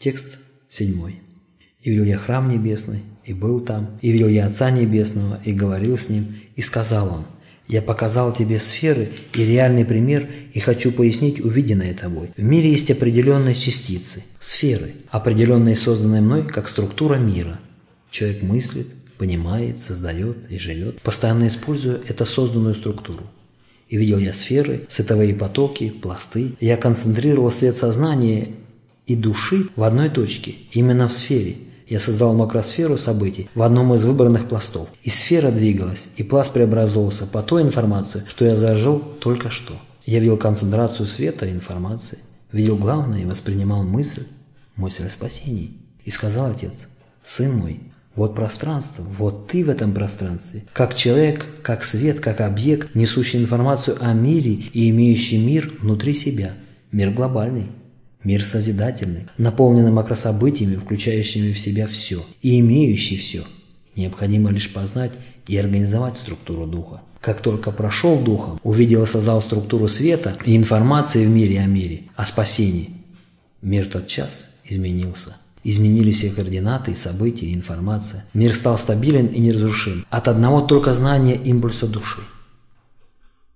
Текст седьмой. «И видел я храм небесный, и был там, и видел я Отца Небесного, и говорил с Ним, и сказал Он, я показал тебе сферы и реальный пример, и хочу пояснить увиденное тобой. В мире есть определенные частицы, сферы, определенные созданные мной как структура мира. Человек мыслит, понимает, создает и живет, постоянно используя эту созданную структуру. И видел я сферы, световые потоки, пласты. Я концентрировал свет сознания и души в одной точке, именно в сфере – я создал макросферу событий в одном из выбранных пластов. И сфера двигалась, и пласт преобразовывался по той информации, что я зажил только что. Я видел концентрацию света и информации, видел главное и воспринимал мысль, мысль о спасении. И сказал отец, сын мой, вот пространство, вот ты в этом пространстве, как человек, как свет, как объект, несущий информацию о мире и имеющий мир внутри себя, мир глобальный. Мир созидательный, наполненный макрособытиями, включающими в себя все и имеющий все. Необходимо лишь познать и организовать структуру духа. Как только прошел духом, увидел и создал структуру света и информации в мире о мире, о спасении, мир тот час изменился. Изменились и координаты, события, информация. Мир стал стабилен и неразрушим от одного только знания импульса души.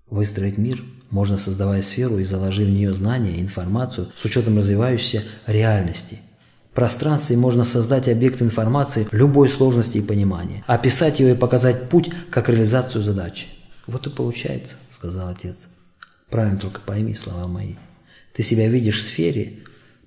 Выстроить мир можно создавая сферу и заложив в нее знания, информацию с учетом развивающейся реальности. В пространстве можно создать объект информации любой сложности и понимания, описать его и показать путь как реализацию задачи. «Вот и получается», — сказал отец. «Правильно только пойми слова мои. Ты себя видишь в сфере,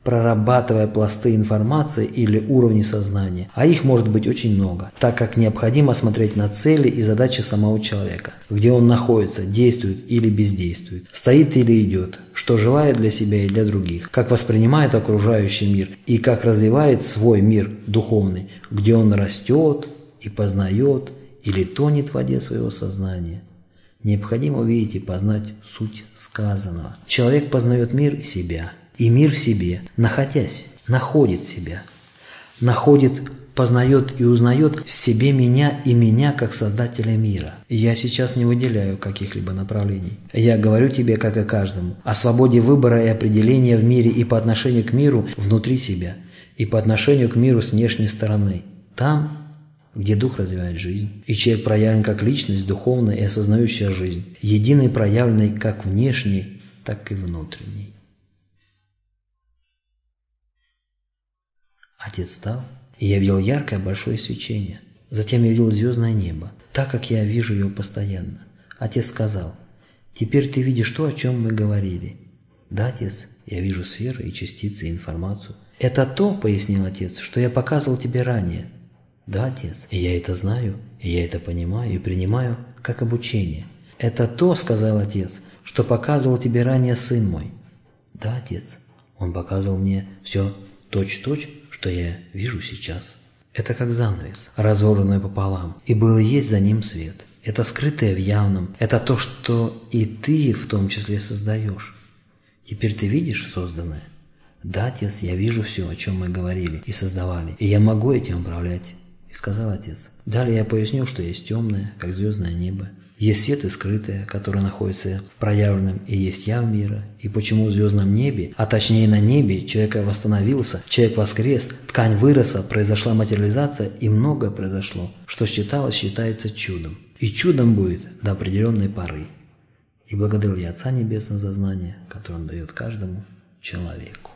прорабатывая пласты информации или уровни сознания, а их может быть очень много, так как необходимо смотреть на цели и задачи самого человека, где он находится, действует или бездействует, стоит или идет, что желает для себя и для других, как воспринимает окружающий мир и как развивает свой мир духовный, где он растет и познает или тонет в воде своего сознания. Необходимо увидеть и познать суть сказанного. Человек познает мир и себя – и мир в себе, находясь, находит себя, находит, познает и узнает в себе меня и меня как Создателя мира. Я сейчас не выделяю каких-либо направлений. Я говорю тебе, как и каждому, о свободе выбора и определения в мире и по отношению к миру внутри себя, и по отношению к миру с внешней стороны. Там, где дух развивает жизнь, и человек проявлен как личность, духовная и осознающая жизнь, единый проявленный как внешний, так и внутренний. Отец встал, и я видел яркое большое свечение. Затем я видел звездное небо, так как я вижу его постоянно. Отец сказал, «Теперь ты видишь то, о чем мы говорили». «Да, отец, я вижу сферы и частицы, и информацию». «Это то, — пояснил отец, — что я показывал тебе ранее». «Да, отец, и я это знаю, и я это понимаю и принимаю как обучение». «Это то, — сказал отец, — что показывал тебе ранее сын мой». «Да, отец, он показывал мне все точь-точь, что я вижу сейчас. Это как занавес, разорванный пополам, и был есть за ним свет. Это скрытое в явном, это то, что и ты в том числе создаешь. Теперь ты видишь созданное? Да, отец, я вижу все, о чем мы говорили и создавали, и я могу этим управлять. И сказал отец. Далее я пояснил, что есть темное, как звездное небо, есть свет и скрытое, которое находится в проявленном, и есть яв мира. И почему в звездном небе, а точнее на небе, человек восстановился, человек воскрес, ткань выросла, произошла материализация, и многое произошло, что считалось, считается чудом. И чудом будет до определенной поры. И благодарю я Отца Небесного за знание, которое Он дает каждому человеку.